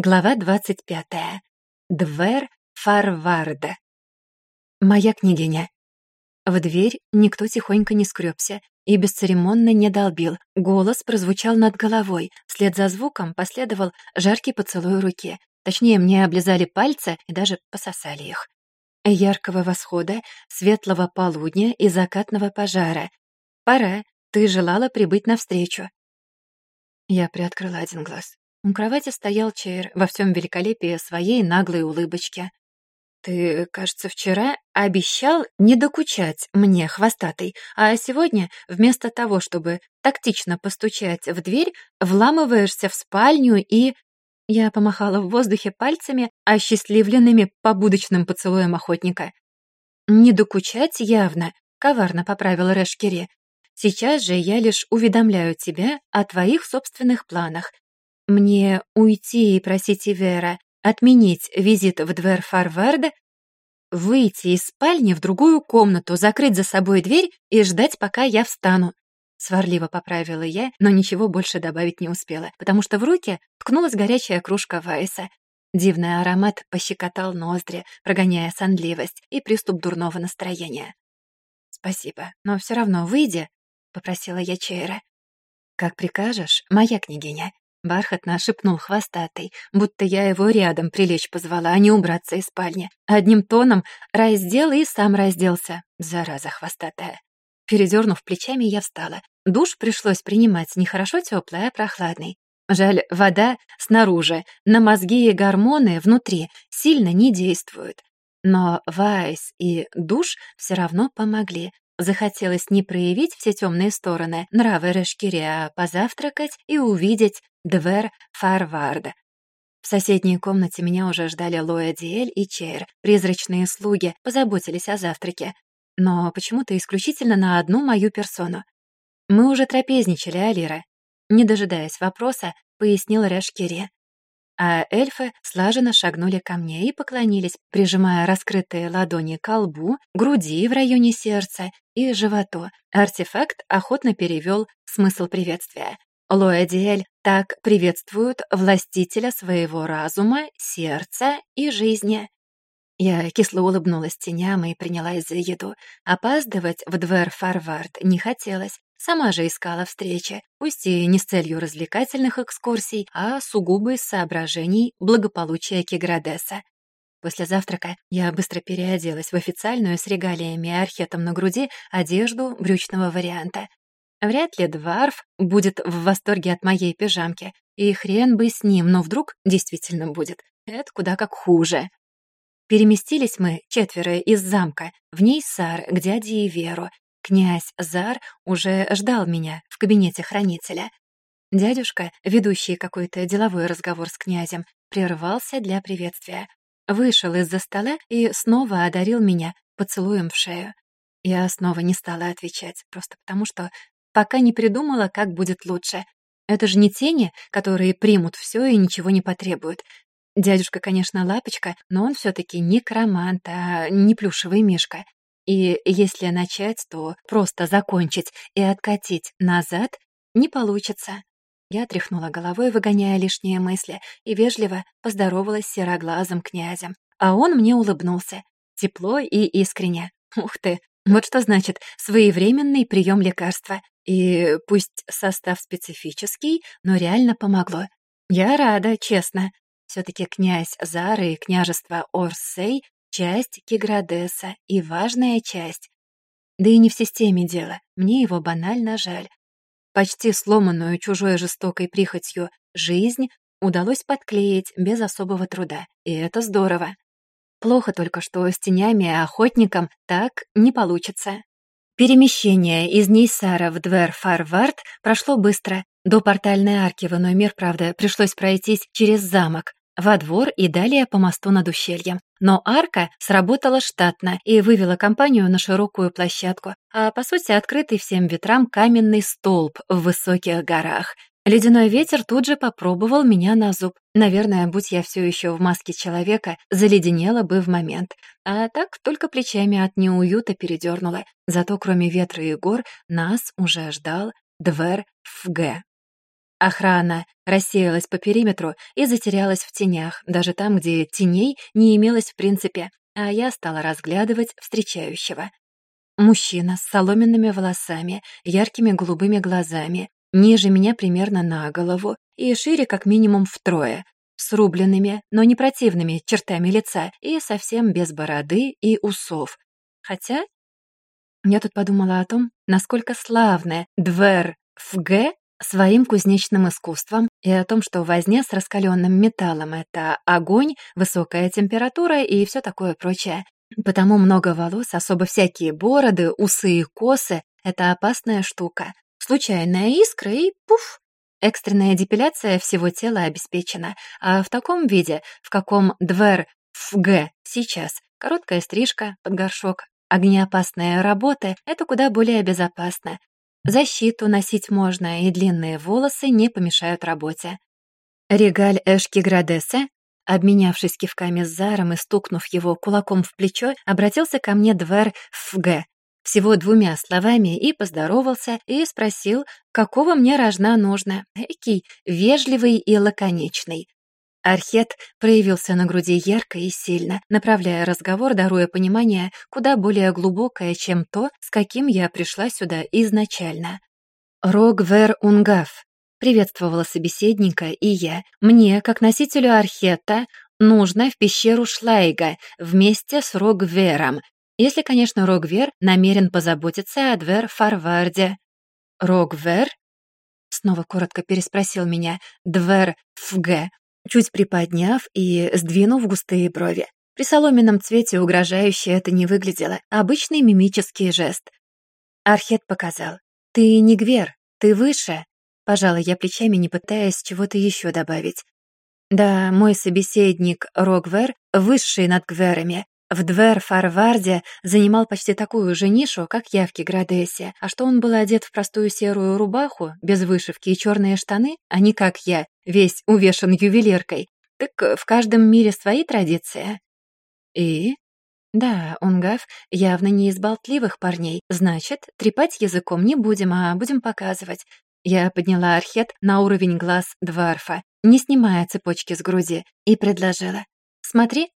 Глава 25. Двер Фарварда. «Моя княгиня». В дверь никто тихонько не скрёбся и бесцеремонно не долбил. Голос прозвучал над головой. Вслед за звуком последовал жаркий поцелуй руки. Точнее, мне облизали пальцы и даже пососали их. Яркого восхода, светлого полудня и закатного пожара. «Пора, ты желала прибыть навстречу». Я приоткрыла один глаз. У кровати стоял Чейр во всем великолепии своей наглой улыбочки. «Ты, кажется, вчера обещал не докучать мне, хвостатый, а сегодня, вместо того, чтобы тактично постучать в дверь, вламываешься в спальню и...» Я помахала в воздухе пальцами, осчастливленными побудочным поцелуем охотника. «Не докучать явно», — коварно поправил Решкири. «Сейчас же я лишь уведомляю тебя о твоих собственных планах мне уйти и просить Ивера отменить визит в Дверфарверде, выйти из спальни в другую комнату, закрыть за собой дверь и ждать, пока я встану. Сварливо поправила я, но ничего больше добавить не успела, потому что в руке ткнулась горячая кружка Вайса. Дивный аромат пощекотал ноздри, прогоняя сонливость и приступ дурного настроения. «Спасибо, но все равно выйди», — попросила я Чейра. «Как прикажешь, моя княгиня», Бархатно шепнул хвостатый, будто я его рядом прилечь позвала, а не убраться из спальни. Одним тоном раздел и сам разделся. Зараза хвостатая. Передернув плечами, я встала. Душ пришлось принимать не хорошо теплый, а прохладный. Жаль, вода снаружи, на мозги и гормоны внутри сильно не действуют. Но вайс и душ все равно помогли. Захотелось не проявить все темные стороны нравы Рашкири, а позавтракать и увидеть Девер Фарвард. В соседней комнате меня уже ждали Лоя Диэль и Чейр. Призрачные слуги позаботились о завтраке. Но почему-то исключительно на одну мою персону. Мы уже трапезничали, Алира. Не дожидаясь вопроса, пояснил Решкири. А эльфы слаженно шагнули ко мне и поклонились, прижимая раскрытые ладони к лбу, груди в районе сердца и животу. Артефакт охотно перевел смысл приветствия. Лоэдиэль так приветствуют властителя своего разума, сердца и жизни. Я кисло улыбнулась теням и принялась за еду. Опаздывать в Двер-Фарвард не хотелось. Сама же искала встречи, пусть и не с целью развлекательных экскурсий, а сугубо из соображений благополучия Киградеса. После завтрака я быстро переоделась в официальную с регалиями и архетом на груди одежду брючного варианта. Вряд ли Дварф будет в восторге от моей пижамки. И хрен бы с ним, но вдруг действительно будет. Это куда как хуже. Переместились мы четверо из замка, в ней Сар, к дяде и Веру. Князь Зар уже ждал меня в кабинете хранителя. Дядюшка, ведущий какой-то деловой разговор с князем, прервался для приветствия. Вышел из-за стола и снова одарил меня поцелуем в шею. Я снова не стала отвечать, просто потому что пока не придумала, как будет лучше. Это же не тени, которые примут все и ничего не потребуют. Дядюшка, конечно, лапочка, но он все таки не кромант, а не плюшевый мишка. И если начать, то просто закончить и откатить назад не получится. Я тряхнула головой, выгоняя лишние мысли, и вежливо поздоровалась с сероглазым князем. А он мне улыбнулся. Тепло и искренне. Ух ты, вот что значит своевременный прием лекарства. И пусть состав специфический, но реально помогло. Я рада, честно. Все-таки князь Зары и княжество Орсей — часть Киградеса и важная часть. Да и не в системе дело, мне его банально жаль. Почти сломанную чужой жестокой прихотью жизнь удалось подклеить без особого труда, и это здорово. Плохо только, что с тенями и охотником так не получится. Перемещение из Нейсара в Двер-Фарвард прошло быстро. До портальной арки в иной мир, правда, пришлось пройтись через замок, во двор и далее по мосту над ущельем. Но арка сработала штатно и вывела компанию на широкую площадку, а по сути открытый всем ветрам каменный столб в высоких горах. Ледяной ветер тут же попробовал меня на зуб. Наверное, будь я все еще в маске человека, заледенела бы в момент. А так только плечами от неуюта передернула. Зато кроме ветра и гор нас уже ждал Двер ФГ. Охрана рассеялась по периметру и затерялась в тенях, даже там, где теней не имелось в принципе, а я стала разглядывать встречающего. Мужчина с соломенными волосами, яркими голубыми глазами, ниже меня примерно на голову и шире как минимум втрое, с рубленными, но не противными чертами лица и совсем без бороды и усов. Хотя я тут подумала о том, насколько славная Двер ФГ своим кузнечным искусством и о том, что возня с раскаленным металлом — это огонь, высокая температура и все такое прочее. Потому много волос, особо всякие бороды, усы и косы — это опасная штука. Случайная искра и пуф! Экстренная депиляция всего тела обеспечена, а в таком виде, в каком Двер ФГ сейчас, короткая стрижка под горшок, огнеопасные работы — это куда более безопасно. Защиту носить можно, и длинные волосы не помешают работе. Регаль Эшки Градесе, обменявшись кивками с Заром и стукнув его кулаком в плечо, обратился ко мне Двер ФГ всего двумя словами и поздоровался, и спросил, какого мне рожна нужно. Экий, вежливый и лаконичный. Архет проявился на груди ярко и сильно, направляя разговор, даруя понимание куда более глубокое, чем то, с каким я пришла сюда изначально. «Рогвер Унгав», — приветствовала собеседника и я. «Мне, как носителю Архета, нужно в пещеру Шлайга вместе с Рогвером, если, конечно, Рогвер намерен позаботиться о Двер Фарварде. «Рогвер?» — снова коротко переспросил меня Двер Фг, чуть приподняв и сдвинув густые брови. При соломенном цвете угрожающе это не выглядело. Обычный мимический жест. Архет показал. «Ты не Гвер, ты выше!» Пожалуй, я плечами, не пытаясь чего-то еще добавить. «Да, мой собеседник Рогвер, высший над Гверами, в Двер-Фарварде занимал почти такую же нишу, как я в Киградесе, а что он был одет в простую серую рубаху, без вышивки и черные штаны, а не как я, весь увешан ювелиркой. Так в каждом мире свои традиции. И? Да, Унгав явно не из болтливых парней, значит, трепать языком не будем, а будем показывать. Я подняла архет на уровень глаз Дварфа, не снимая цепочки с груди, и предложила. «Смотри,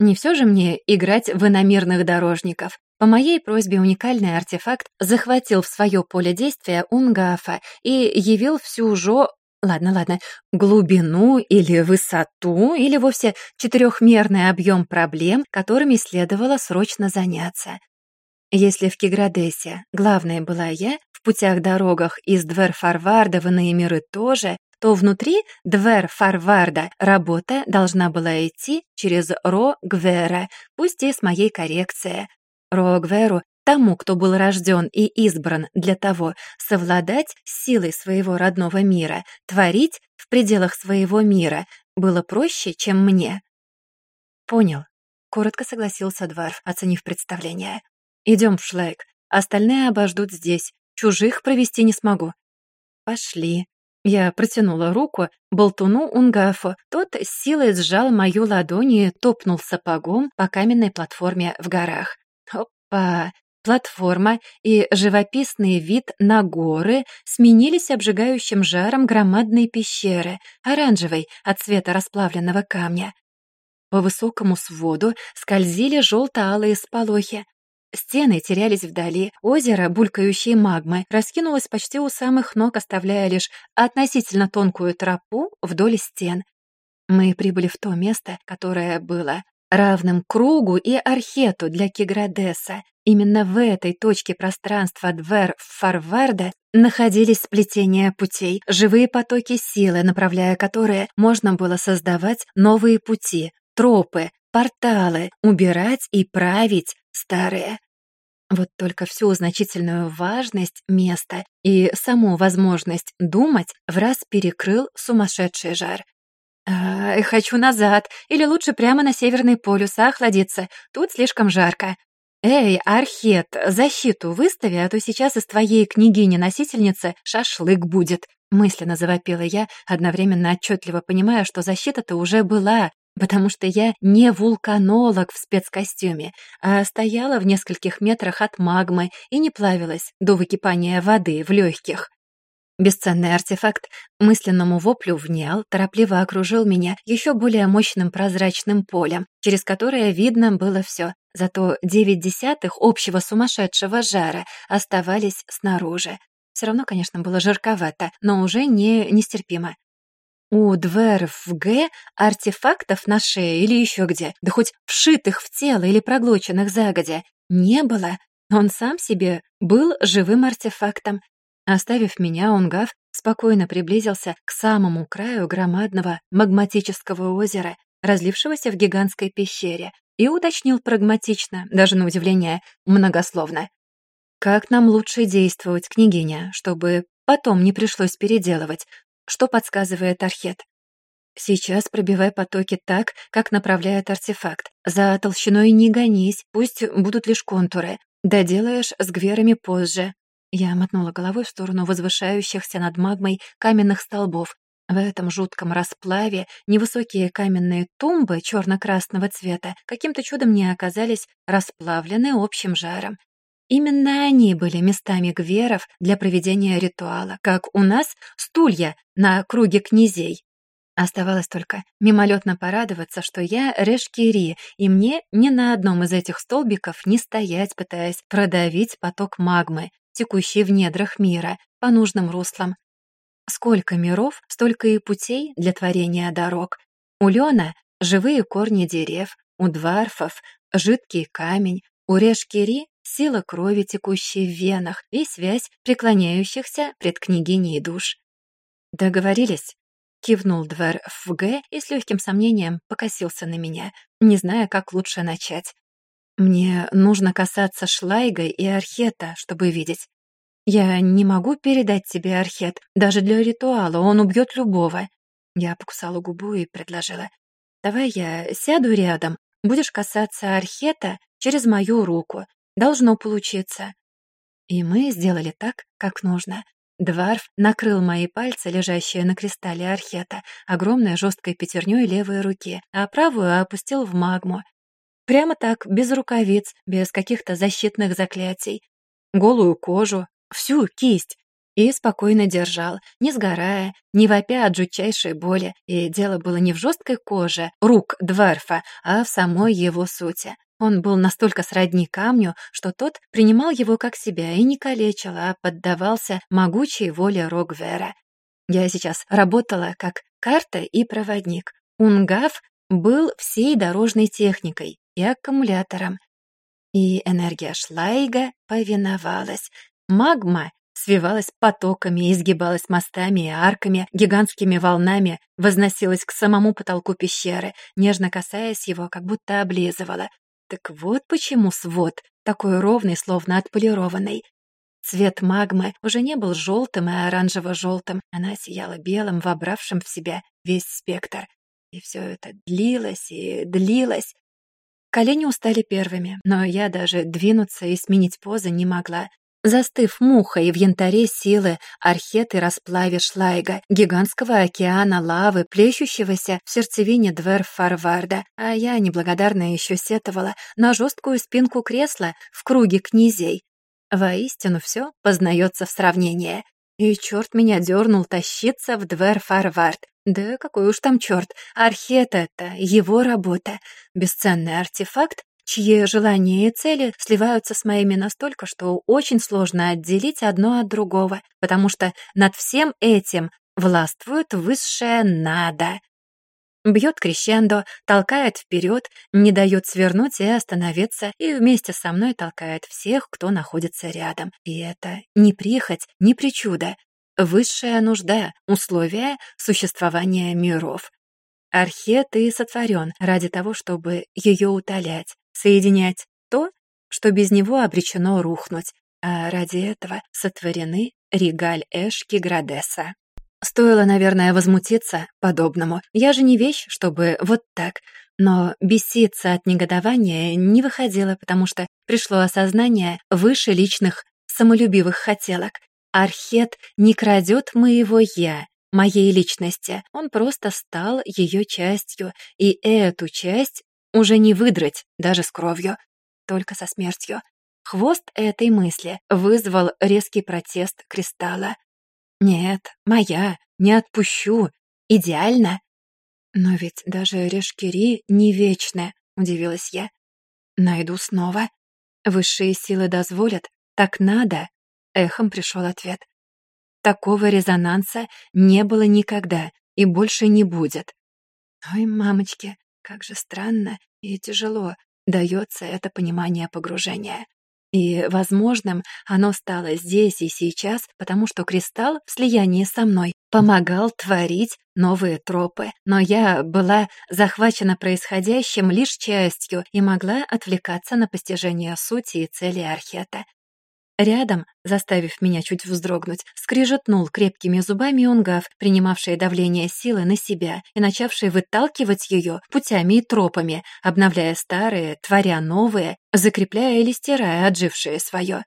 не все же мне играть в иномерных дорожников. По моей просьбе уникальный артефакт захватил в свое поле действия Унгафа и явил всю жо... Ладно, ладно, глубину или высоту, или вовсе четырехмерный объем проблем, которыми следовало срочно заняться. Если в Киградесе главной была я, в путях-дорогах из Дверфарварда в иные миры тоже, то внутри Двер Фарварда работа должна была идти через Ро Гвера, пусть и с моей коррекцией. Ро Гверу, тому, кто был рожден и избран для того, совладать силой своего родного мира, творить в пределах своего мира, было проще, чем мне. «Понял», — коротко согласился Дварф, оценив представление. «Идем в шлейк. Остальные обождут здесь. Чужих провести не смогу». «Пошли», я протянула руку болтуну Унгафу. Тот с силой сжал мою ладонь и топнул сапогом по каменной платформе в горах. Опа! Платформа и живописный вид на горы сменились обжигающим жаром громадной пещеры, оранжевой от цвета расплавленного камня. По высокому своду скользили желто-алые сполохи. Стены терялись вдали, озеро, булькающее магмы, раскинулось почти у самых ног, оставляя лишь относительно тонкую тропу вдоль стен. Мы прибыли в то место, которое было равным кругу и архету для Киградеса. Именно в этой точке пространства Двер-Фарварда находились сплетения путей, живые потоки силы, направляя которые можно было создавать новые пути, тропы, порталы, убирать и править старые. Вот только всю значительную важность места и саму возможность думать в раз перекрыл сумасшедший жар. «Э, «Хочу назад, или лучше прямо на Северный полюс а, охладиться, тут слишком жарко». «Эй, Архет, защиту выстави, а то сейчас из твоей княгини-носительницы шашлык будет», мысленно завопила я, одновременно отчетливо понимая, что защита-то уже была, потому что я не вулканолог в спецкостюме, а стояла в нескольких метрах от магмы и не плавилась до выкипания воды в легких. Бесценный артефакт мысленному воплю внял, торопливо окружил меня еще более мощным прозрачным полем, через которое видно было все, зато девять десятых общего сумасшедшего жара оставались снаружи. Все равно, конечно, было жарковато, но уже не нестерпимо. У дверов в Г артефактов на шее или еще где, да хоть вшитых в тело или проглоченных загодя, не было. Он сам себе был живым артефактом. Оставив меня, он гав спокойно приблизился к самому краю громадного магматического озера, разлившегося в гигантской пещере, и уточнил прагматично, даже на удивление, многословно. «Как нам лучше действовать, княгиня, чтобы потом не пришлось переделывать что подсказывает Архет. Сейчас пробивай потоки так, как направляет артефакт. За толщиной не гонись, пусть будут лишь контуры. Доделаешь с гверами позже. Я мотнула головой в сторону возвышающихся над магмой каменных столбов. В этом жутком расплаве невысокие каменные тумбы черно-красного цвета каким-то чудом не оказались расплавлены общим жаром. Именно они были местами гверов для проведения ритуала, как у нас стулья на круге князей. Оставалось только мимолетно порадоваться, что я решкири, и мне ни на одном из этих столбиков не стоять, пытаясь продавить поток магмы, текущий в недрах мира, по нужным руслам. Сколько миров, столько и путей для творения дорог. У Лёна — живые корни дерев, у дварфов — жидкий камень, у решкири сила крови, текущей в венах, и связь преклоняющихся пред княгиней душ. «Договорились?» — кивнул Двер ФГ и с легким сомнением покосился на меня, не зная, как лучше начать. «Мне нужно касаться Шлайга и Архета, чтобы видеть. Я не могу передать тебе Архет, даже для ритуала, он убьет любого». Я покусала губу и предложила. «Давай я сяду рядом, будешь касаться Архета через мою руку, Должно получиться. И мы сделали так, как нужно. Дварф накрыл мои пальцы, лежащие на кристалле архета, огромной жесткой пятерней левой руки, а правую опустил в магму. Прямо так, без рукавиц, без каких-то защитных заклятий. Голую кожу, всю кисть. И спокойно держал, не сгорая, не вопя от жутчайшей боли. И дело было не в жесткой коже рук Дварфа, а в самой его сути. Он был настолько сродни камню, что тот принимал его как себя и не калечил, а поддавался могучей воле Рогвера. Я сейчас работала как карта и проводник. Унгав был всей дорожной техникой и аккумулятором. И энергия Шлайга повиновалась. Магма свивалась потоками, изгибалась мостами и арками, гигантскими волнами, возносилась к самому потолку пещеры, нежно касаясь его, как будто облизывала. Так вот почему свод такой ровный, словно отполированный. Цвет магмы уже не был желтым и оранжево-желтым, она сияла белым, вобравшим в себя весь спектр. И все это длилось и длилось. Колени устали первыми, но я даже двинуться и сменить позы не могла. Застыв мухой в янтаре силы, археты расплавишь шлайга, гигантского океана лавы, плещущегося в сердцевине двер Фарварда, а я неблагодарно еще сетовала на жесткую спинку кресла в круге князей. Воистину все познается в сравнении. И черт меня дернул тащиться в двер Фарвард. Да какой уж там черт, архет это, его работа. Бесценный артефакт чьи желания и цели сливаются с моими настолько, что очень сложно отделить одно от другого, потому что над всем этим властвует высшее «надо». Бьет крещендо, толкает вперед, не дает свернуть и остановиться, и вместе со мной толкает всех, кто находится рядом. И это не прихоть, не причуда. Высшая нужда, условие существования миров. Архет и сотворен ради того, чтобы ее утолять соединять то, что без него обречено рухнуть, а ради этого сотворены регаль Эшки Градеса. Стоило, наверное, возмутиться подобному. Я же не вещь, чтобы вот так. Но беситься от негодования не выходило, потому что пришло осознание выше личных самолюбивых хотелок. Архет не крадет моего «я», моей личности. Он просто стал ее частью, и эту часть уже не выдрать, даже с кровью, только со смертью. Хвост этой мысли вызвал резкий протест кристалла. «Нет, моя, не отпущу. Идеально!» «Но ведь даже решкири не вечны», — удивилась я. «Найду снова. Высшие силы дозволят. Так надо!» — эхом пришел ответ. «Такого резонанса не было никогда и больше не будет». «Ой, мамочки, как же странно и тяжело дается это понимание погружения. И возможным оно стало здесь и сейчас, потому что кристалл в слиянии со мной помогал творить новые тропы. Но я была захвачена происходящим лишь частью и могла отвлекаться на постижение сути и цели архета. Рядом, заставив меня чуть вздрогнуть, скрижетнул крепкими зубами онгав, принимавший давление силы на себя и начавший выталкивать ее путями и тропами, обновляя старые, творя новые, закрепляя или стирая отжившее свое.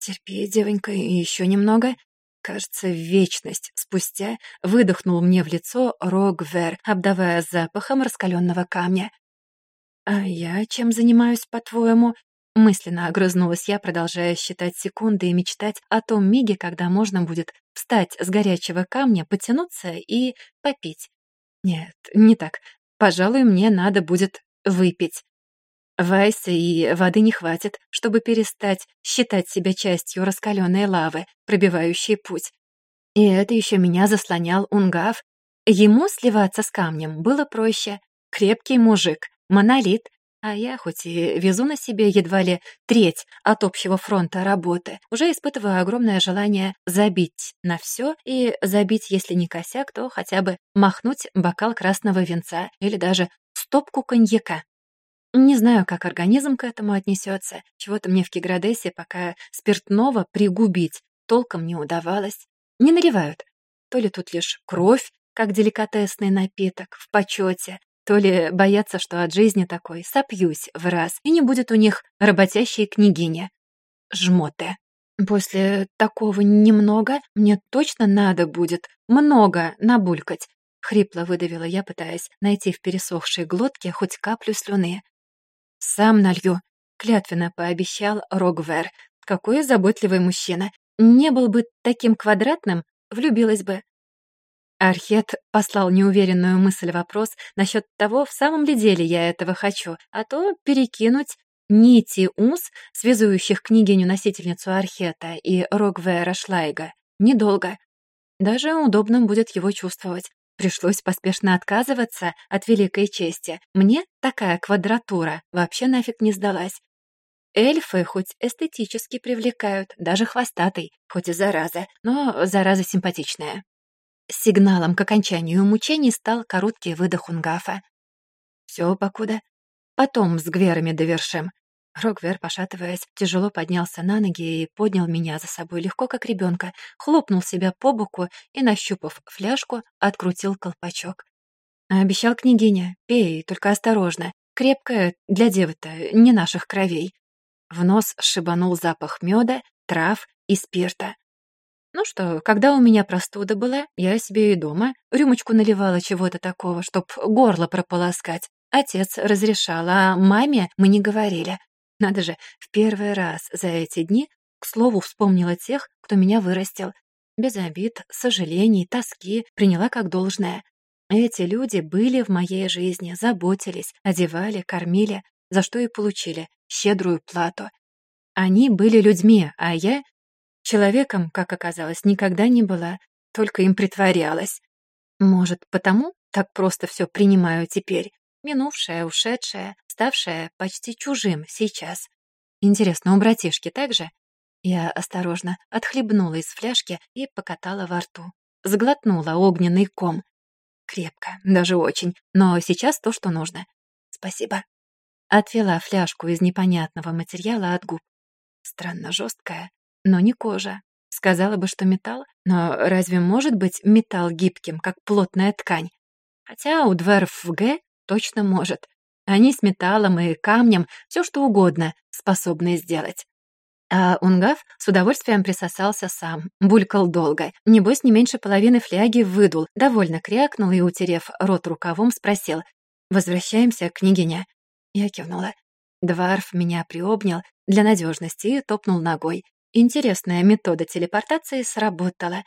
«Терпи, девонька, еще немного», Кажется, вечность спустя выдохнул мне в лицо Рогвер, обдавая запахом раскаленного камня. «А я чем занимаюсь, по-твоему?» Мысленно огрызнулась я, продолжая считать секунды и мечтать о том миге, когда можно будет встать с горячего камня, потянуться и попить. Нет, не так. Пожалуй, мне надо будет выпить. Вайса и воды не хватит, чтобы перестать считать себя частью раскаленной лавы, пробивающей путь. И это еще меня заслонял Унгав. Ему сливаться с камнем было проще. Крепкий мужик, монолит, а я, хоть и везу на себе едва ли треть от общего фронта работы, уже испытываю огромное желание забить на все и забить, если не косяк, то хотя бы махнуть бокал красного венца или даже стопку коньяка. Не знаю, как организм к этому отнесется. Чего-то мне в Киградесе пока спиртного пригубить толком не удавалось. Не наливают. То ли тут лишь кровь, как деликатесный напиток, в почете, то ли боятся, что от жизни такой сопьюсь в раз, и не будет у них работящей княгини. Жмоты. После такого немного мне точно надо будет много набулькать. Хрипло выдавила я, пытаясь найти в пересохшей глотке хоть каплю слюны. «Сам налью», — клятвенно пообещал Рогвер. «Какой заботливый мужчина! Не был бы таким квадратным, влюбилась бы. Архет послал неуверенную мысль-вопрос насчет того, в самом ли деле я этого хочу, а то перекинуть нити уз, связующих княгиню-носительницу Архета и Рогвера Шлайга, недолго. Даже удобно будет его чувствовать. Пришлось поспешно отказываться от великой чести. Мне такая квадратура вообще нафиг не сдалась. Эльфы хоть эстетически привлекают, даже хвостатый, хоть и зараза, но зараза симпатичная. Сигналом к окончанию мучений стал короткий выдох Унгафа. «Все, покуда. Потом с гверами довершим». Рогвер, пошатываясь, тяжело поднялся на ноги и поднял меня за собой легко, как ребенка, хлопнул себя по боку и, нащупав фляжку, открутил колпачок. «Обещал княгиня, пей, только осторожно. Крепкое для девы-то, не наших кровей». В нос шибанул запах меда, трав и спирта. Ну что, когда у меня простуда была, я себе и дома рюмочку наливала чего-то такого, чтоб горло прополоскать. Отец разрешал, а маме мы не говорили. Надо же, в первый раз за эти дни, к слову, вспомнила тех, кто меня вырастил. Без обид, сожалений, тоски приняла как должное. Эти люди были в моей жизни, заботились, одевали, кормили, за что и получили щедрую плату. Они были людьми, а я Человеком, как оказалось, никогда не была, только им притворялась. Может, потому так просто все принимаю теперь? Минувшее, ушедшее, ставшее почти чужим сейчас. Интересно, у братишки так же? Я осторожно отхлебнула из фляжки и покатала во рту. Сглотнула огненный ком. Крепко, даже очень, но сейчас то, что нужно. Спасибо. Отвела фляжку из непонятного материала от губ. Странно жесткая, но не кожа. Сказала бы, что металл, но разве может быть металл гибким, как плотная ткань? Хотя у дверов Г точно может. Они с металлом и камнем все что угодно способны сделать. А Унгав с удовольствием присосался сам, булькал долго. Небось, не меньше половины фляги выдул, довольно крякнул и, утерев рот рукавом, спросил. «Возвращаемся, княгиня?» Я кивнула. Дварф меня приобнял для надежности и топнул ногой. Интересная метода телепортации сработала.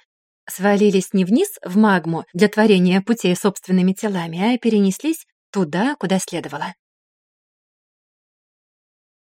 Свалились не вниз, в магму, для творения путей собственными телами, а перенеслись туда, куда следовало.